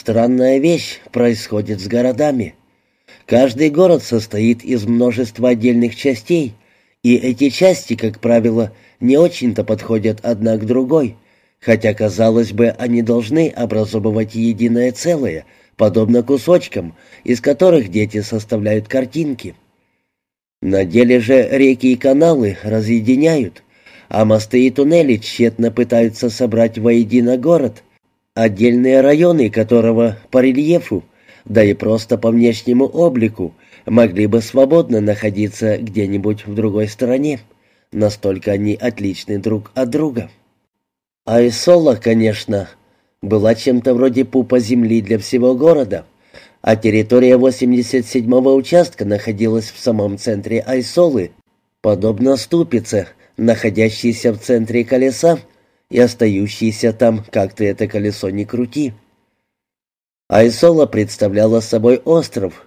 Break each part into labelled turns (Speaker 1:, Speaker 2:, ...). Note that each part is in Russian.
Speaker 1: Странная вещь происходит с городами. Каждый город состоит из множества отдельных частей, и эти части, как правило, не очень-то подходят одна к другой, хотя, казалось бы, они должны образовывать единое целое, подобно кусочкам, из которых дети составляют картинки. На деле же реки и каналы разъединяют, а мосты и туннели тщетно пытаются собрать воедино город, отдельные районы которого по рельефу, да и просто по внешнему облику, могли бы свободно находиться где-нибудь в другой стране. Настолько они отличны друг от друга. Айсола, конечно, была чем-то вроде пупа земли для всего города, а территория 87-го участка находилась в самом центре Айсолы, подобно ступице, находящейся в центре колеса и остающейся там, как ты это колесо не крути. Айсола представляла собой остров,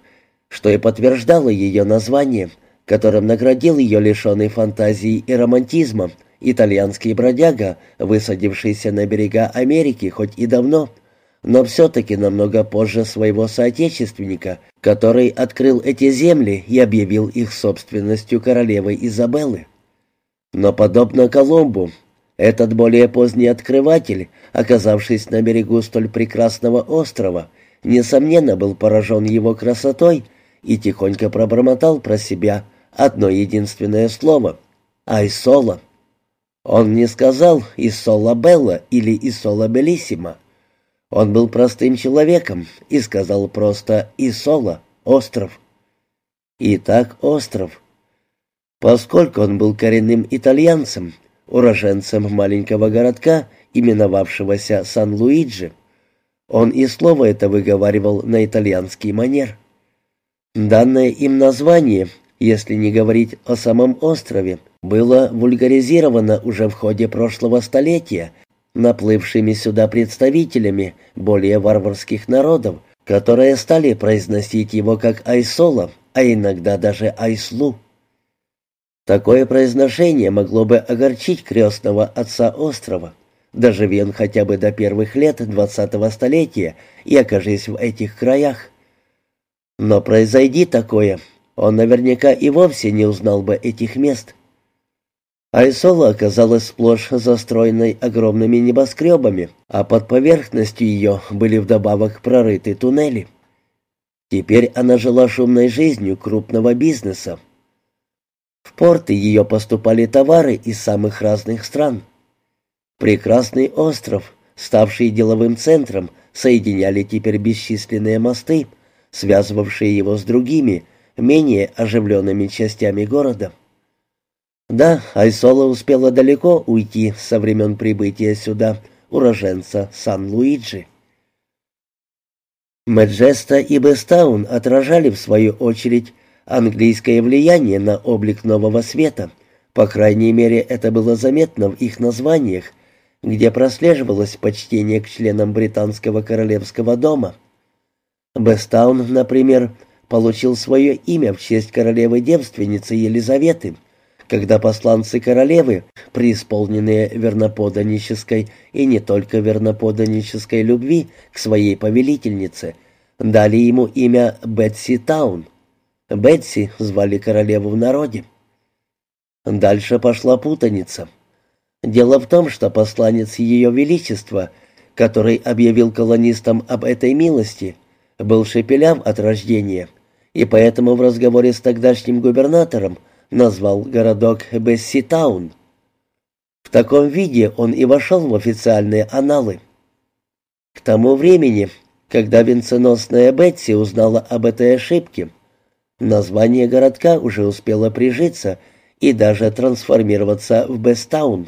Speaker 1: что и подтверждало ее название, которым наградил ее лишенный фантазии и романтизма итальянский бродяга, высадившийся на берега Америки хоть и давно, но все-таки намного позже своего соотечественника, который открыл эти земли и объявил их собственностью королевы Изабеллы. Но подобно Колумбу, этот более поздний открыватель, оказавшись на берегу столь прекрасного острова, несомненно был поражен его красотой и тихонько пробормотал про себя одно единственное слово — «Айсола». Он не сказал «Исола Белла» или «Исола Белиссима». Он был простым человеком и сказал просто «Исола», «Остров». Итак, остров. Поскольку он был коренным итальянцем, уроженцем маленького городка, именовавшегося Сан-Луиджи, он и слово это выговаривал на итальянский манер. Данное им название, если не говорить о самом острове, было вульгаризировано уже в ходе прошлого столетия наплывшими сюда представителями более варварских народов, которые стали произносить его как Айсола, а иногда даже Айслу. Такое произношение могло бы огорчить крестного отца острова, доживи он хотя бы до первых лет двадцатого столетия и окажись в этих краях. Но произойди такое, он наверняка и вовсе не узнал бы этих мест. Айсола оказалась сплошь застроенной огромными небоскребами, а под поверхностью ее были вдобавок прорыты туннели. Теперь она жила шумной жизнью крупного бизнеса. В порты ее поступали товары из самых разных стран. Прекрасный остров, ставший деловым центром, соединяли теперь бесчисленные мосты, связывавшие его с другими, менее оживленными частями города. Да, Айсола успела далеко уйти со времен прибытия сюда уроженца Сан-Луиджи. Меджеста и Бестаун отражали, в свою очередь, английское влияние на облик нового света. По крайней мере, это было заметно в их названиях, где прослеживалось почтение к членам британского королевского дома. Бестаун, например, получил свое имя в честь королевы-девственницы Елизаветы, когда посланцы королевы, преисполненные верноподанической и не только верноподанической любви к своей повелительнице, дали ему имя Бетси Таун. Бетси звали королеву в народе. Дальше пошла путаница. Дело в том, что посланец Ее Величества, который объявил колонистам об этой милости, был шепеляв от рождения, и поэтому в разговоре с тогдашним губернатором назвал городок Бесситаун. В таком виде он и вошел в официальные аналы. К тому времени, когда венценосная Бетси узнала об этой ошибке, Название городка уже успело прижиться и даже трансформироваться в Бестаун.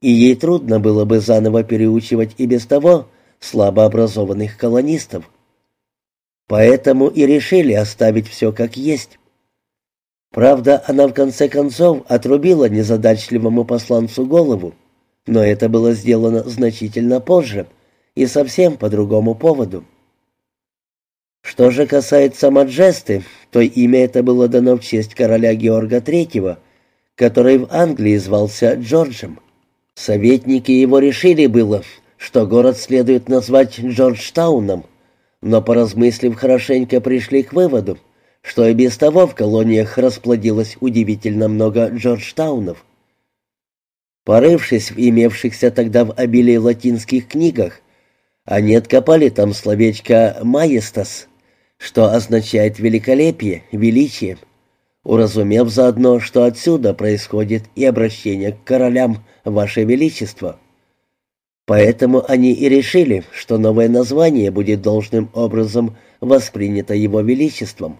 Speaker 1: И ей трудно было бы заново переучивать и без того слабо образованных колонистов. Поэтому и решили оставить все как есть. Правда, она в конце концов отрубила незадачливому посланцу голову, но это было сделано значительно позже и совсем по другому поводу. Что же касается Маджесты, то имя это было дано в честь короля Георга III, который в Англии звался Джорджем. Советники его решили было, что город следует назвать Джорджтауном, но, поразмыслив хорошенько, пришли к выводу, что и без того в колониях расплодилось удивительно много Джорджтаунов. Порывшись в имевшихся тогда в обилии латинских книгах, они откопали там словечко «маестас», что означает «великолепие», «величие», уразумев заодно, что отсюда происходит и обращение к королям «Ваше Величество». Поэтому они и решили, что новое название будет должным образом воспринято Его Величеством.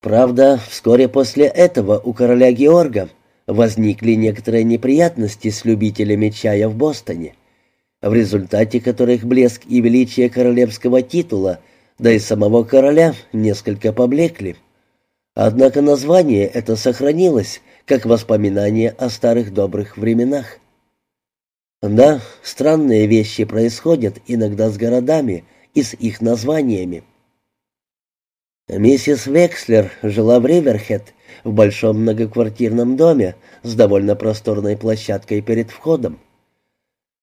Speaker 1: Правда, вскоре после этого у короля Георга возникли некоторые неприятности с любителями чая в Бостоне, в результате которых блеск и величие королевского титула, да и самого короля, несколько поблекли. Однако название это сохранилось, как воспоминание о старых добрых временах. Да, странные вещи происходят иногда с городами и с их названиями. Миссис Векслер жила в Риверхед, в большом многоквартирном доме с довольно просторной площадкой перед входом.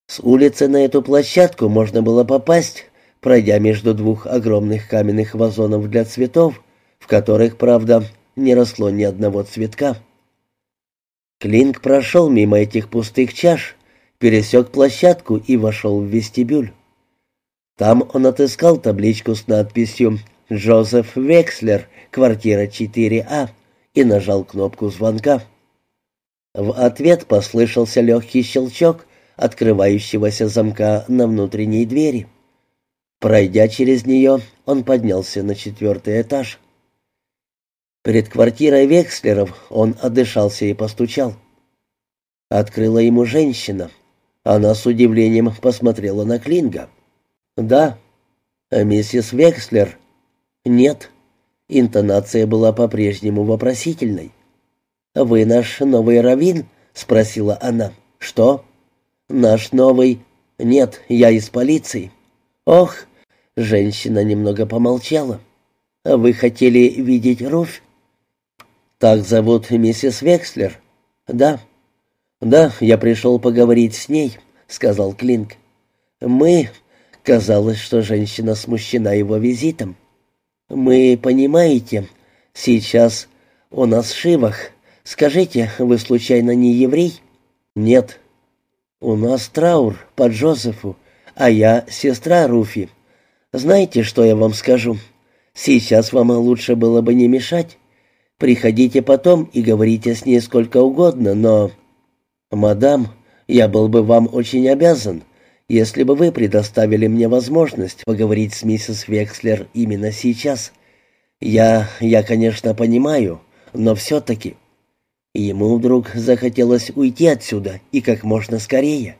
Speaker 1: С улицы на эту площадку можно было попасть, пройдя между двух огромных каменных вазонов для цветов, в которых, правда, не росло ни одного цветка. Клинк прошел мимо этих пустых чаш, пересек площадку и вошел в вестибюль. Там он отыскал табличку с надписью «Джозеф Векслер, квартира 4А» и нажал кнопку звонка. В ответ послышался легкий щелчок открывающегося замка на внутренней двери. Пройдя через нее, он поднялся на четвертый этаж. Перед квартирой Векслеров он отдышался и постучал. Открыла ему женщина. Она с удивлением посмотрела на Клинга. «Да». «Миссис Векслер?» «Нет». Интонация была по-прежнему вопросительной. «Вы наш новый раввин?» — спросила она. «Что?» «Наш новый...» «Нет, я из полиции». «Ох!» — женщина немного помолчала. «Вы хотели видеть Руфь?» «Так зовут миссис Векслер?» «Да». «Да, я пришел поговорить с ней», — сказал Клинк. «Мы...» — казалось, что женщина смущена его визитом. «Мы, понимаете, сейчас у нас Шивах. Скажите, вы случайно не еврей?» «Нет». «У нас траур по Джозефу, а я сестра Руфи. Знаете, что я вам скажу? Сейчас вам лучше было бы не мешать. Приходите потом и говорите с ней сколько угодно, но...» «Мадам, я был бы вам очень обязан, если бы вы предоставили мне возможность поговорить с миссис Векслер именно сейчас. Я... я, конечно, понимаю, но все-таки...» Ему вдруг захотелось уйти отсюда и как можно скорее.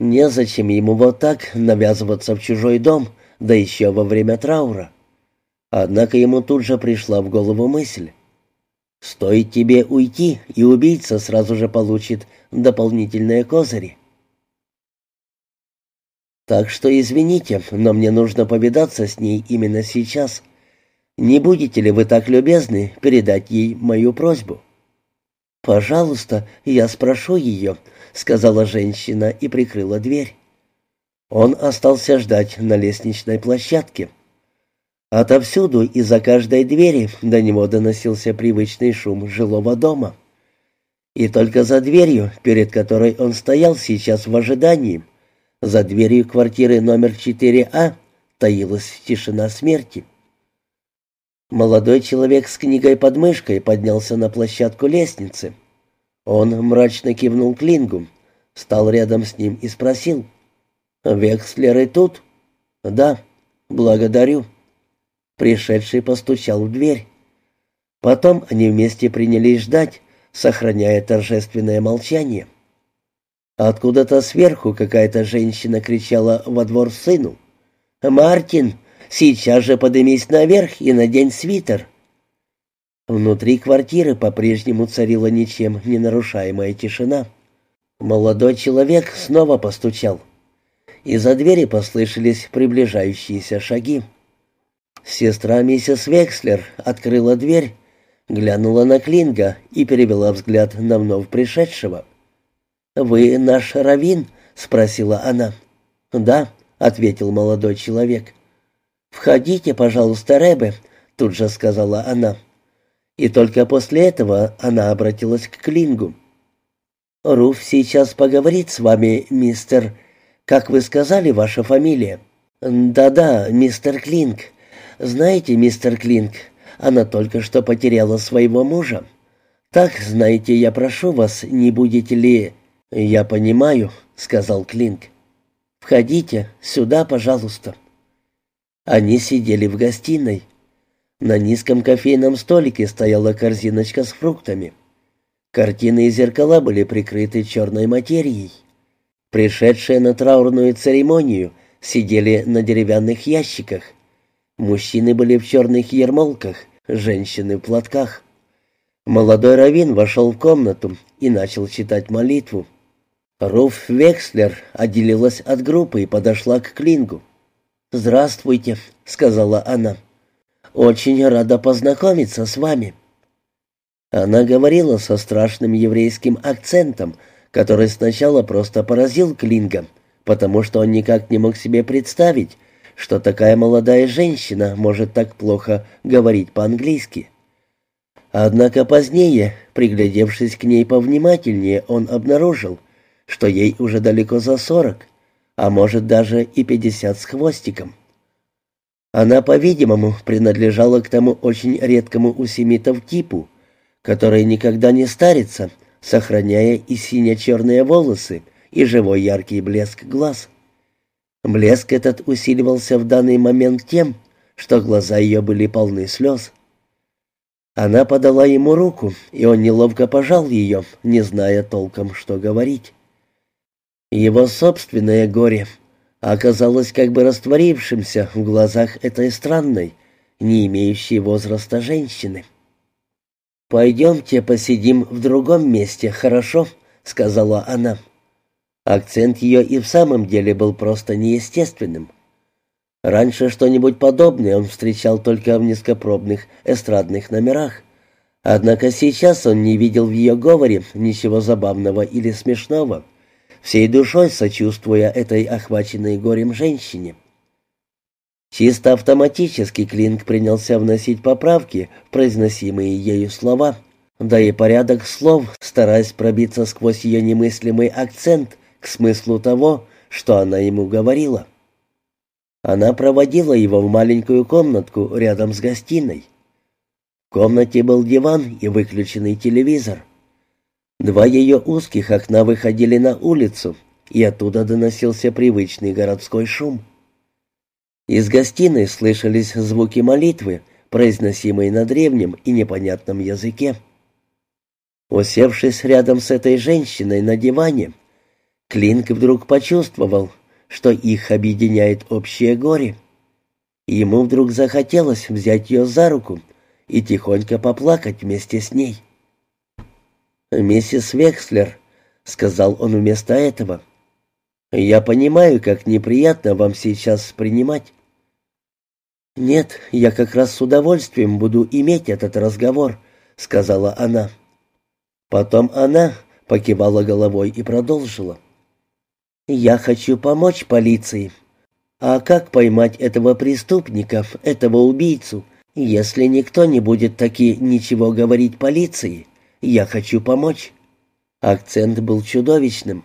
Speaker 1: Незачем ему вот так навязываться в чужой дом, да еще во время траура. Однако ему тут же пришла в голову мысль. Стоит тебе уйти, и убийца сразу же получит дополнительные козыри. Так что извините, но мне нужно повидаться с ней именно сейчас. Не будете ли вы так любезны передать ей мою просьбу? «Пожалуйста, я спрошу ее», — сказала женщина и прикрыла дверь. Он остался ждать на лестничной площадке. Отовсюду и за каждой двери до него доносился привычный шум жилого дома. И только за дверью, перед которой он стоял сейчас в ожидании, за дверью квартиры номер 4А, таилась тишина смерти. Молодой человек с книгой под мышкой поднялся на площадку лестницы. Он мрачно кивнул Клингу, стал рядом с ним и спросил. «Векслеры тут?» «Да, благодарю». Пришедший постучал в дверь. Потом они вместе принялись ждать, сохраняя торжественное молчание. Откуда-то сверху какая-то женщина кричала во двор сыну. «Мартин, сейчас же поднимись наверх и надень свитер!» Внутри квартиры по-прежнему царила ничем не нарушаемая тишина. Молодой человек снова постучал. Из-за двери послышались приближающиеся шаги. Сестра миссис Векслер открыла дверь, глянула на Клинга и перевела взгляд на вновь пришедшего. «Вы наш раввин?» — спросила она. «Да», — ответил молодой человек. «Входите, пожалуйста, Ребе», — тут же сказала она. И только после этого она обратилась к Клингу. «Руф сейчас поговорит с вами, мистер... Как вы сказали, ваша фамилия?» «Да-да, мистер Клинг. Знаете, мистер Клинг, она только что потеряла своего мужа. Так, знаете, я прошу вас, не будете ли...» «Я понимаю», — сказал Клинг. «Входите, сюда, пожалуйста». Они сидели в гостиной. На низком кофейном столике стояла корзиночка с фруктами. Картины и зеркала были прикрыты черной материей. Пришедшие на траурную церемонию сидели на деревянных ящиках. Мужчины были в черных ермолках, женщины в платках. Молодой раввин вошел в комнату и начал читать молитву. Руф Векслер отделилась от группы и подошла к Клингу. «Здравствуйте», — сказала она. «Очень рада познакомиться с вами». Она говорила со страшным еврейским акцентом, который сначала просто поразил Клинга, потому что он никак не мог себе представить, что такая молодая женщина может так плохо говорить по-английски. Однако позднее, приглядевшись к ней повнимательнее, он обнаружил, что ей уже далеко за сорок — а может даже и пятьдесят с хвостиком. Она, по-видимому, принадлежала к тому очень редкому у семитов типу, который никогда не старится, сохраняя и сине-черные волосы, и живой яркий блеск глаз. Блеск этот усиливался в данный момент тем, что глаза ее были полны слез. Она подала ему руку, и он неловко пожал ее, не зная толком, что говорить. Его собственное горе оказалось как бы растворившимся в глазах этой странной, не имеющей возраста женщины. «Пойдемте посидим в другом месте, хорошо?» — сказала она. Акцент ее и в самом деле был просто неестественным. Раньше что-нибудь подобное он встречал только в низкопробных эстрадных номерах. Однако сейчас он не видел в ее говоре ничего забавного или смешного — всей душой сочувствуя этой охваченной горем женщине. Чисто автоматически Клинк принялся вносить поправки в произносимые ею слова, да и порядок слов, стараясь пробиться сквозь ее немыслимый акцент к смыслу того, что она ему говорила. Она проводила его в маленькую комнатку рядом с гостиной. В комнате был диван и выключенный телевизор. Два ее узких окна выходили на улицу, и оттуда доносился привычный городской шум. Из гостиной слышались звуки молитвы, произносимой на древнем и непонятном языке. Усевшись рядом с этой женщиной на диване, Клинк вдруг почувствовал, что их объединяет общее горе. Ему вдруг захотелось взять ее за руку и тихонько поплакать вместе с ней. «Миссис Векслер», — сказал он вместо этого, — «я понимаю, как неприятно вам сейчас принимать». «Нет, я как раз с удовольствием буду иметь этот разговор», — сказала она. Потом она покивала головой и продолжила. «Я хочу помочь полиции. А как поймать этого преступника, этого убийцу, если никто не будет таки ничего говорить полиции?» «Я хочу помочь». Акцент был чудовищным.